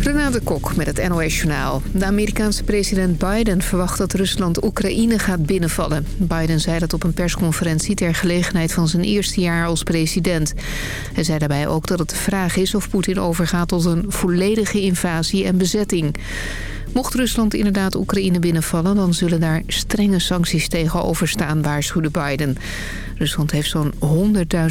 Renate Kok met het NOS Journaal. De Amerikaanse president Biden verwacht dat Rusland Oekraïne gaat binnenvallen. Biden zei dat op een persconferentie ter gelegenheid van zijn eerste jaar als president. Hij zei daarbij ook dat het de vraag is of Poetin overgaat tot een volledige invasie en bezetting. Mocht Rusland inderdaad Oekraïne binnenvallen... dan zullen daar strenge sancties tegenover staan, waarschuwde Biden. Rusland heeft zo'n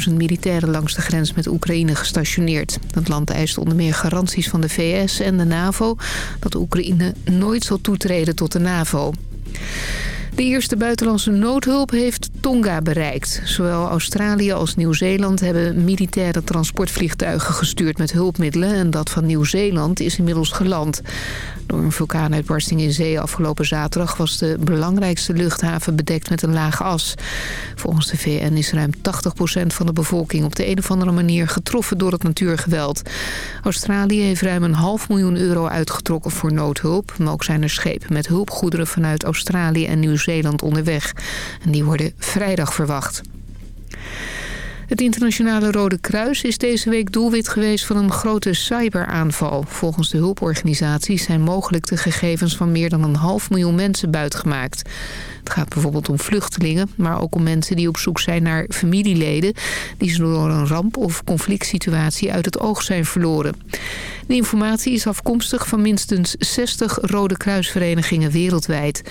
100.000 militairen langs de grens met Oekraïne gestationeerd. Het land eist onder meer garanties van de VS en de NAVO... dat Oekraïne nooit zal toetreden tot de NAVO. De eerste buitenlandse noodhulp heeft Tonga bereikt. Zowel Australië als Nieuw-Zeeland hebben militaire transportvliegtuigen gestuurd met hulpmiddelen... en dat van Nieuw-Zeeland is inmiddels geland. Door een vulkaanuitbarsting in zee afgelopen zaterdag... was de belangrijkste luchthaven bedekt met een laag as. Volgens de VN is ruim 80% van de bevolking op de een of andere manier getroffen door het natuurgeweld. Australië heeft ruim een half miljoen euro uitgetrokken voor noodhulp. Maar ook zijn er schepen met hulpgoederen vanuit Australië en Nieuw-Zeeland onderweg. En die worden vrijdag verwacht. Het internationale Rode Kruis is deze week doelwit geweest van een grote cyberaanval. Volgens de hulporganisaties zijn mogelijk de gegevens van meer dan een half miljoen mensen buitgemaakt. Het gaat bijvoorbeeld om vluchtelingen, maar ook om mensen die op zoek zijn naar familieleden... die ze door een ramp of conflict situatie uit het oog zijn verloren. De informatie is afkomstig van minstens 60 Rode Kruisverenigingen wereldwijd.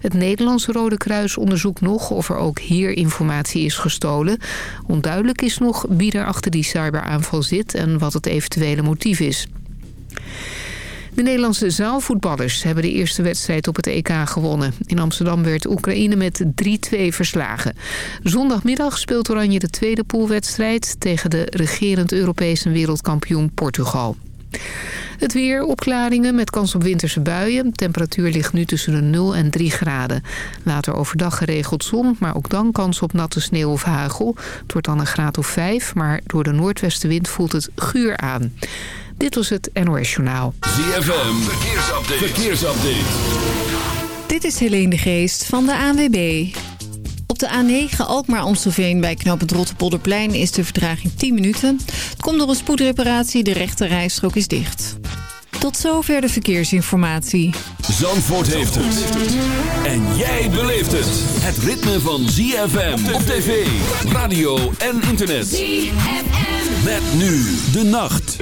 Het Nederlandse Rode Kruis onderzoekt nog of er ook hier informatie is gestolen. Onduidelijk is nog wie er achter die cyberaanval zit en wat het eventuele motief is. De Nederlandse zaalvoetballers hebben de eerste wedstrijd op het EK gewonnen. In Amsterdam werd Oekraïne met 3-2 verslagen. Zondagmiddag speelt Oranje de tweede poolwedstrijd... tegen de regerend Europees en wereldkampioen Portugal. Het weer, opklaringen met kans op winterse buien. Temperatuur ligt nu tussen de 0 en 3 graden. Later overdag geregeld zon, maar ook dan kans op natte sneeuw of hagel. Het wordt dan een graad of 5, maar door de noordwestenwind voelt het guur aan. Dit was het NOS Journaal. ZFM, verkeersupdate. verkeersupdate. Dit is Helene de Geest van de ANWB. Op de A9 Alkmaar-Amstelveen bij knooppunt Rotterpolderplein is de vertraging 10 minuten. Het komt door een spoedreparatie, de rechte rijstrook is dicht. Tot zover de verkeersinformatie. Zandvoort heeft het. En jij beleeft het. Het ritme van ZFM op tv, radio en internet. ZFM. Met nu de nacht.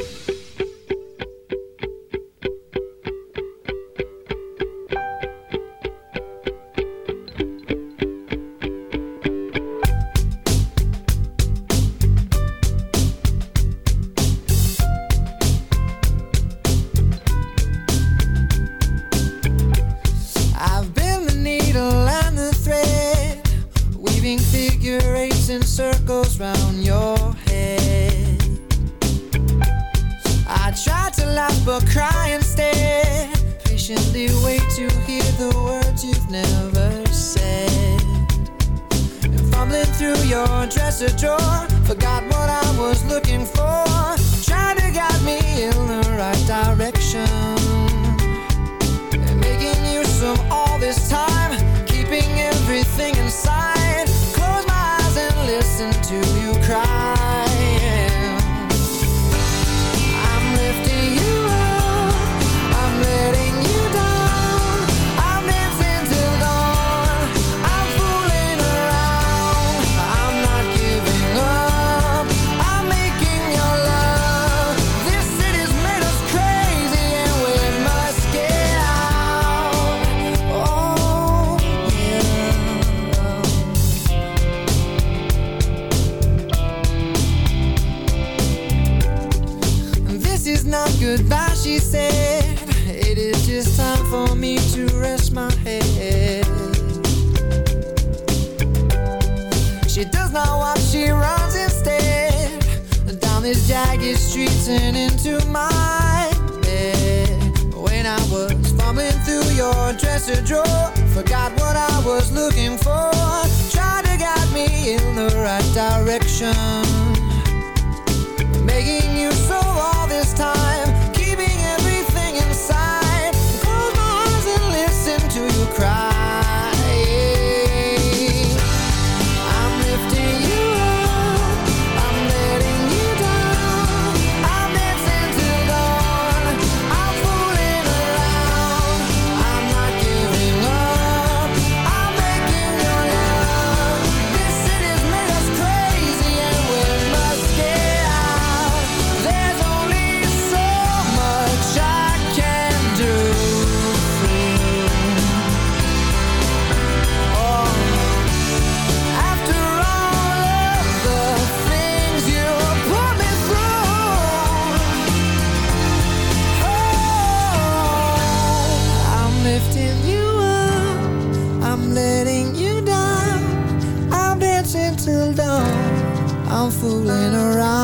around fooling around.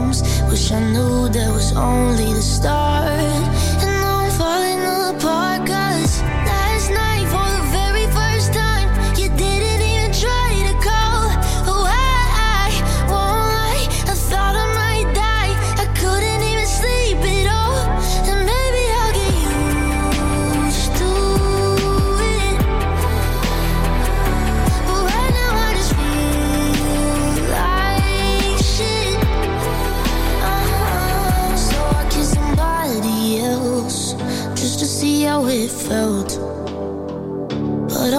Wish I knew that was only the start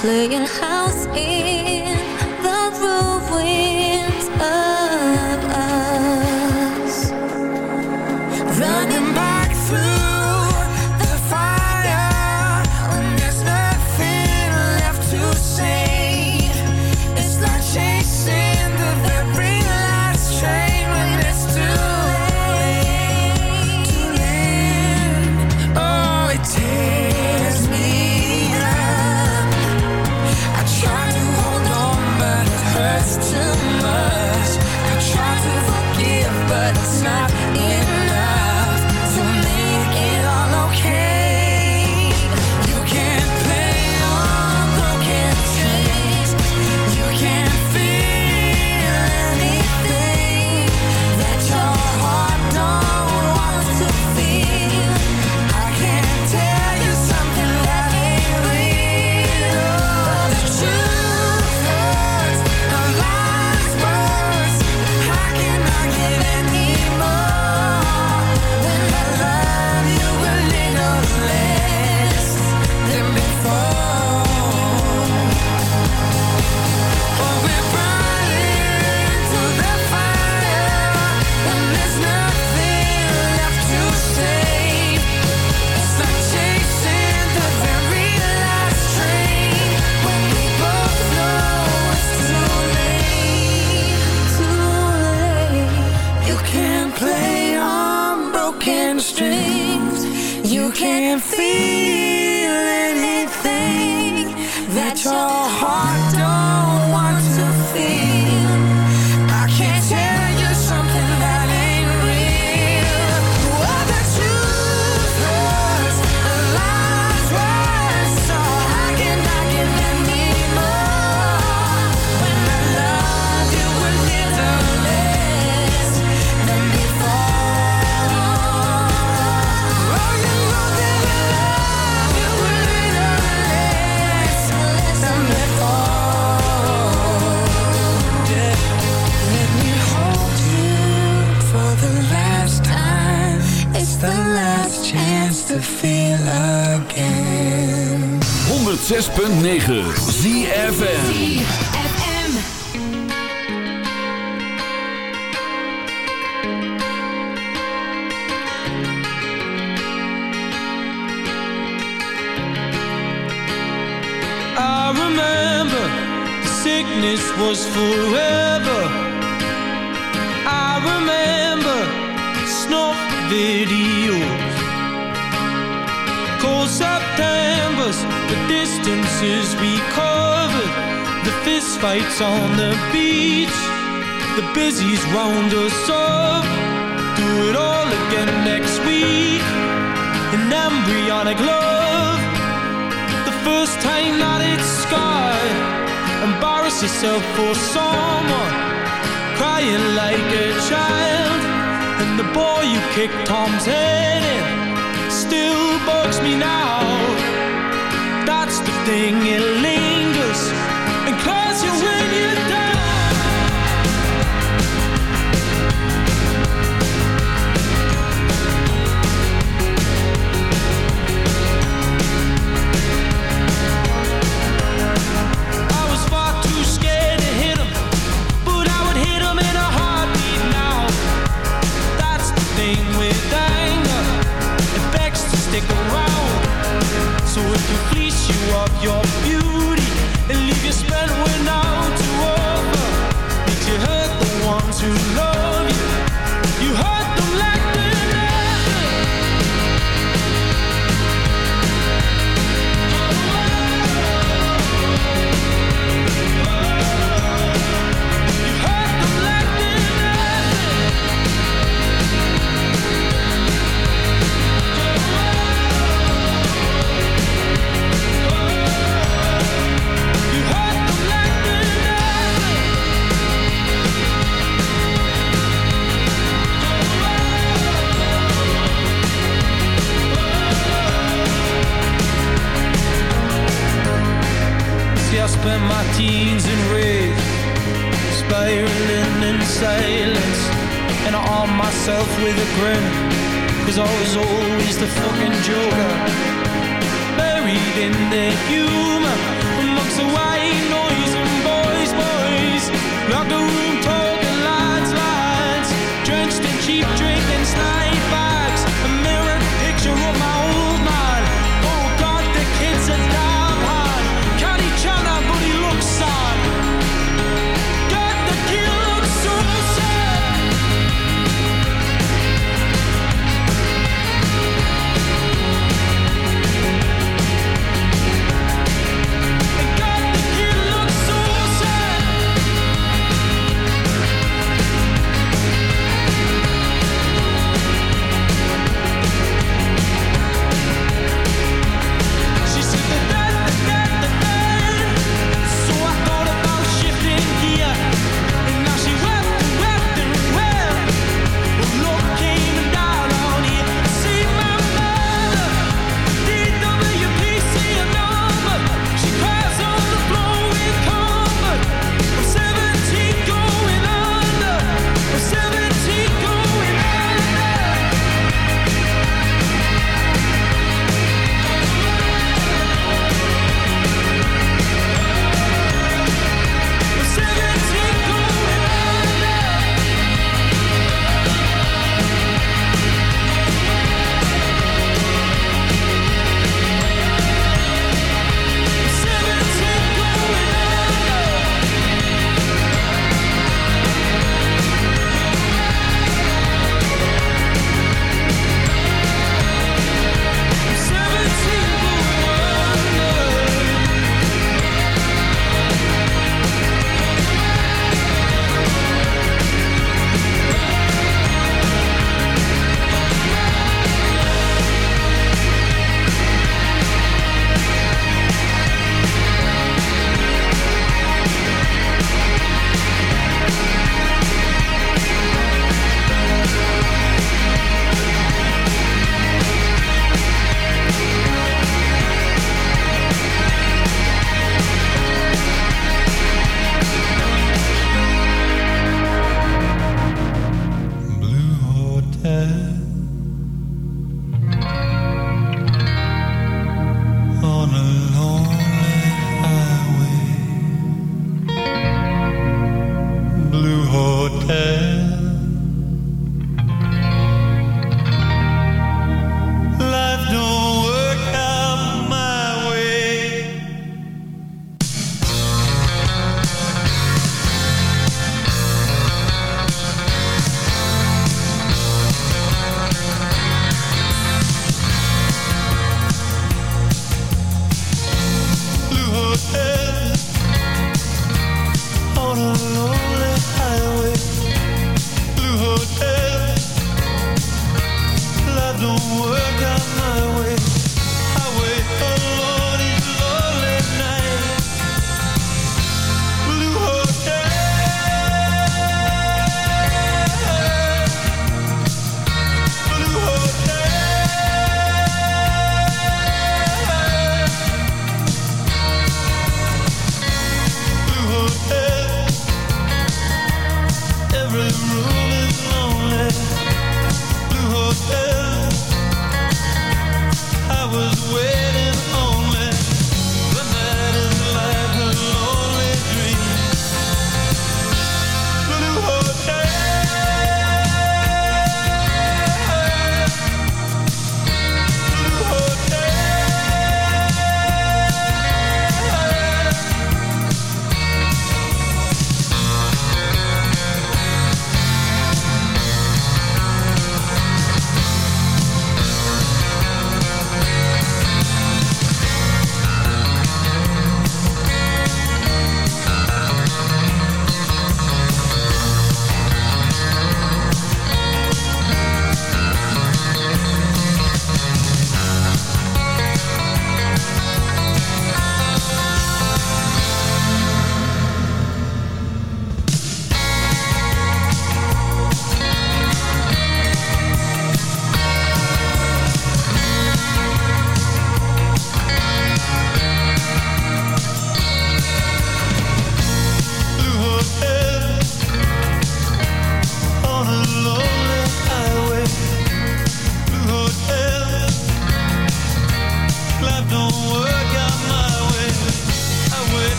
playing 106.9 ZFN sickness was forever. I remember snuff videos. Cold September the distances we covered The fist fights on the beach The busies round us up Do it all again next week An embryonic love The first time that it's scarred Embarrass yourself for someone Crying like a child And the boy you kicked Tom's head in Still bugs me now everything it lingers and cause you when you die you of your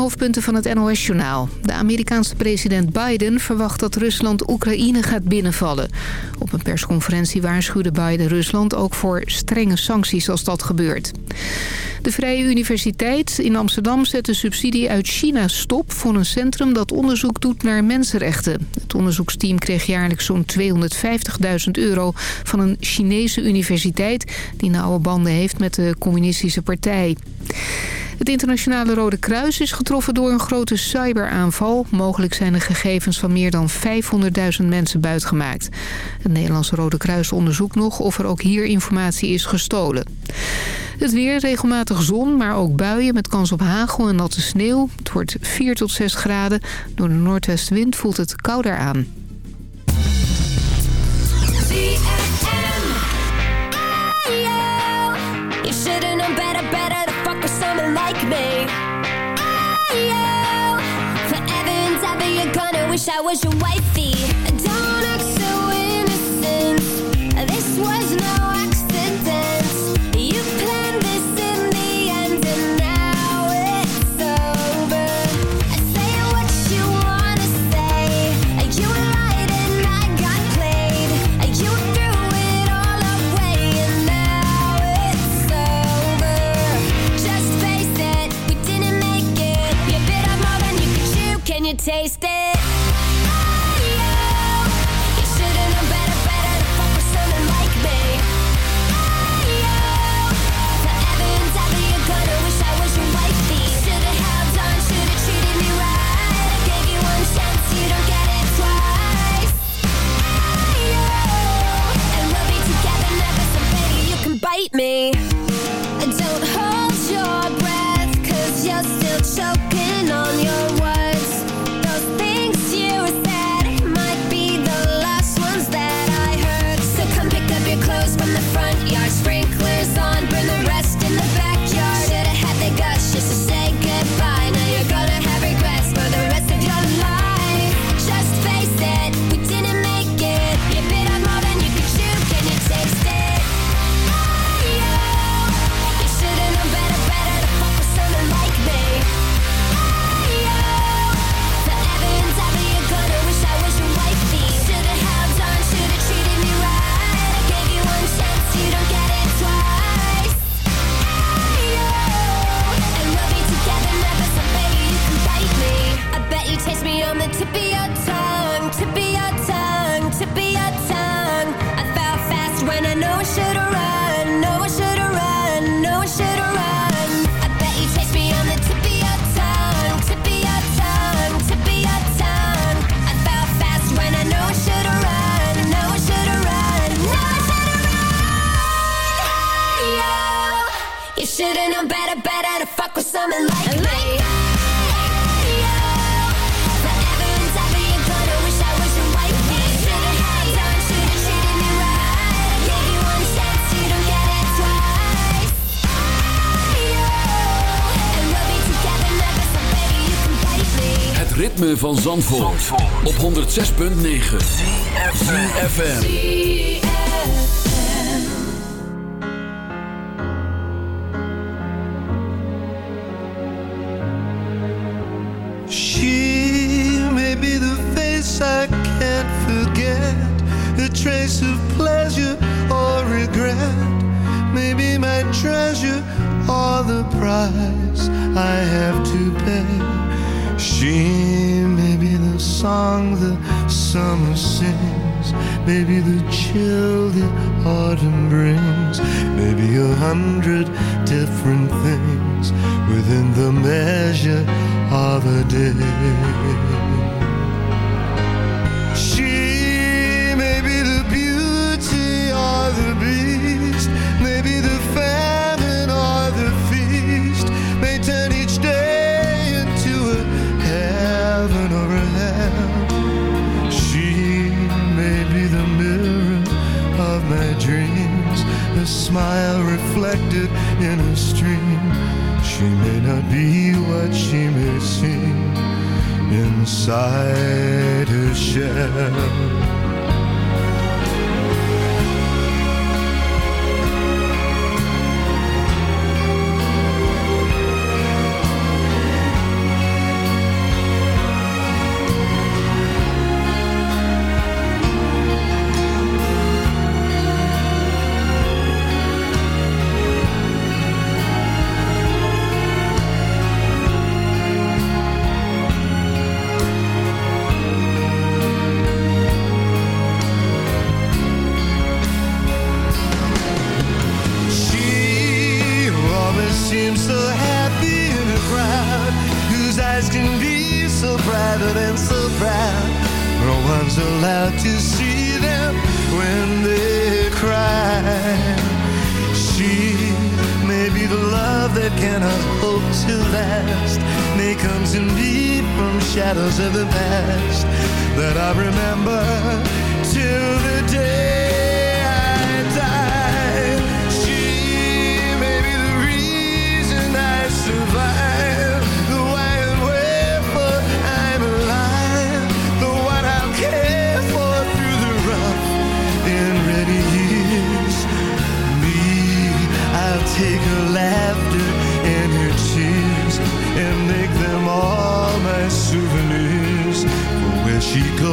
hoofdpunten van het NOS-journaal. De Amerikaanse president Biden verwacht dat Rusland Oekraïne gaat binnenvallen. Op een persconferentie waarschuwde Biden Rusland ook voor strenge sancties als dat gebeurt. De Vrije Universiteit in Amsterdam zet de subsidie uit China stop... voor een centrum dat onderzoek doet naar mensenrechten. Het onderzoeksteam kreeg jaarlijks zo'n 250.000 euro... van een Chinese universiteit die nauwe banden heeft met de communistische partij. Het internationale Rode Kruis is getroffen door een grote cyberaanval. Mogelijk zijn de gegevens van meer dan 500.000 mensen buitgemaakt. Het Nederlandse Rode Kruis onderzoekt nog of er ook hier informatie is gestolen. Het weer, regelmatig zon, maar ook buien met kans op hagel en natte sneeuw. Het wordt 4 tot 6 graden. Door de noordwestwind voelt het kouder aan. wish I was your wife 6.9 inside her shell.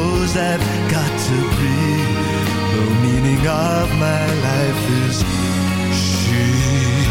knows I've got to breathe. The meaning of my life is she.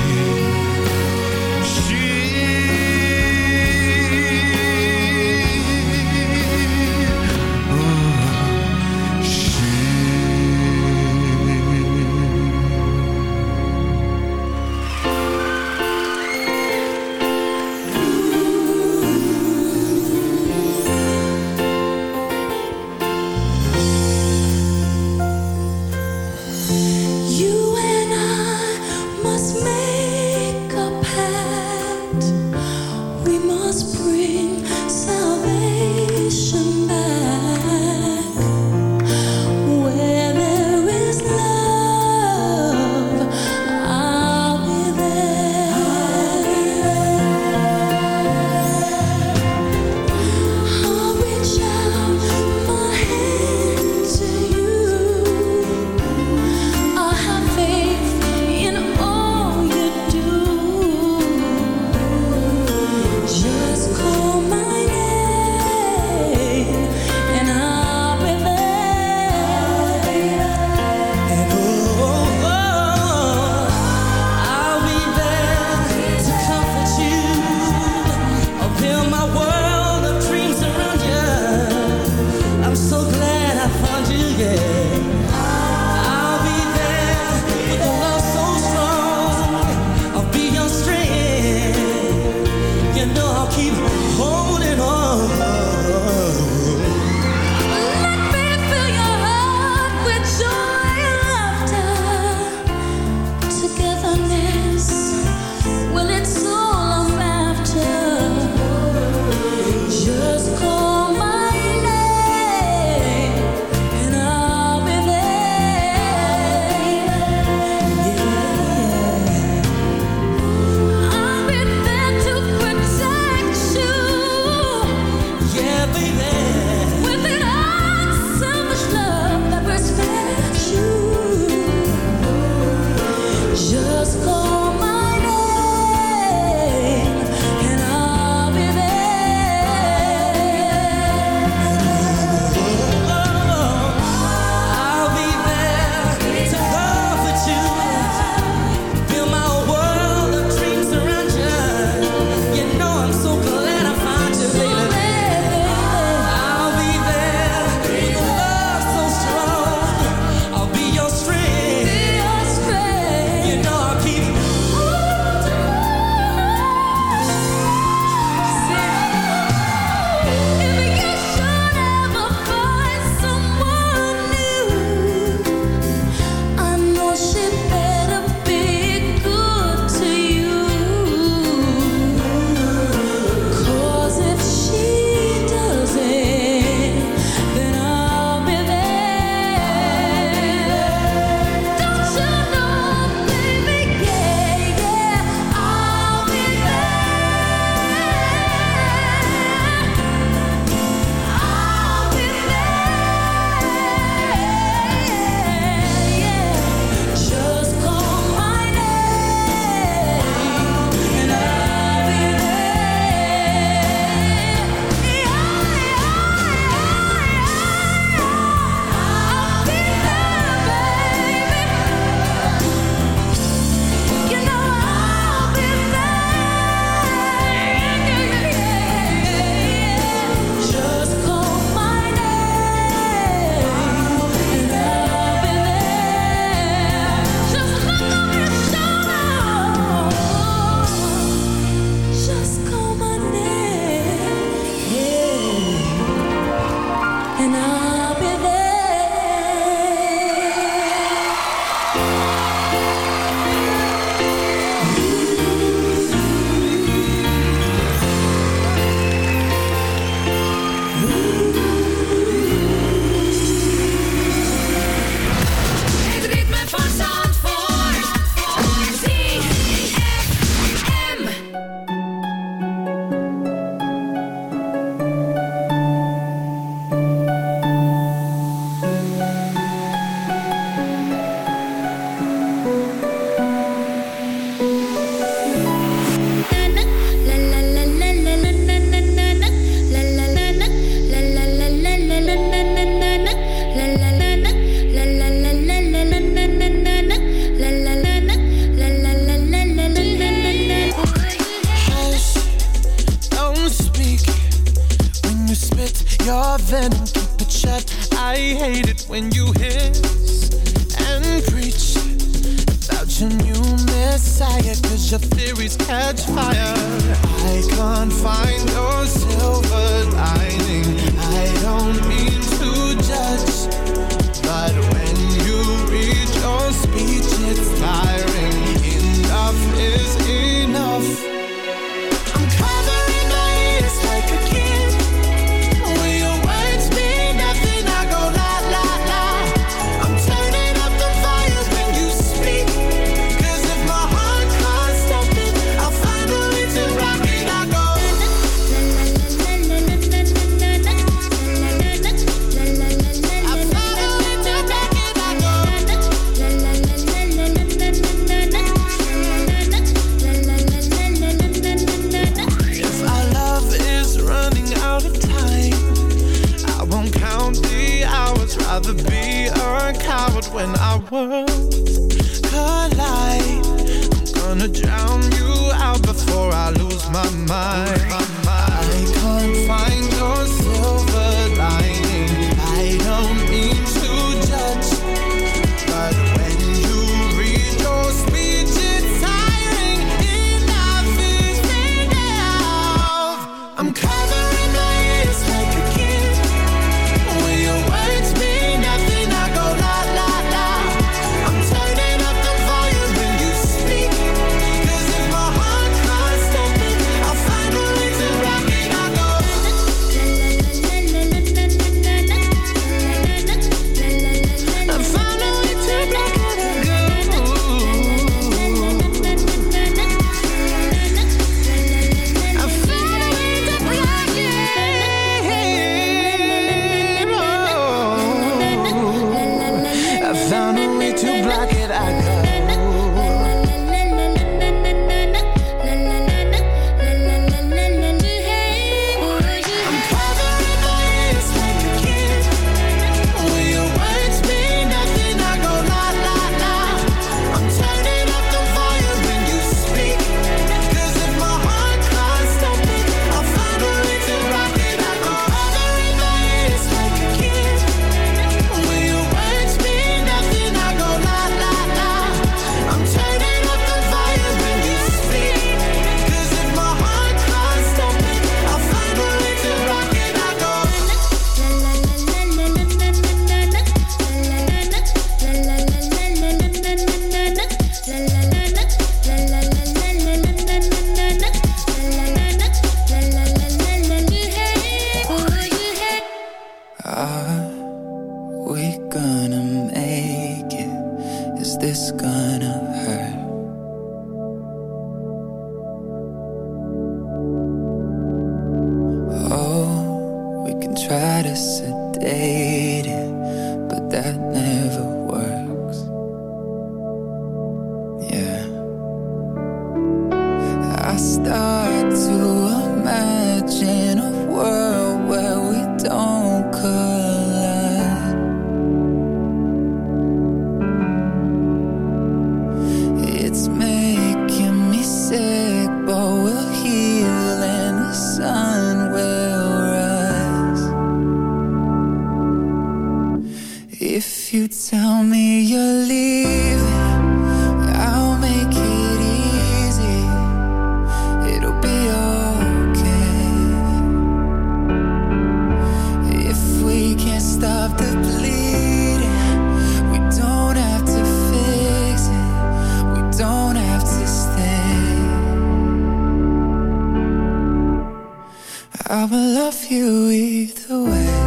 I will love you either way.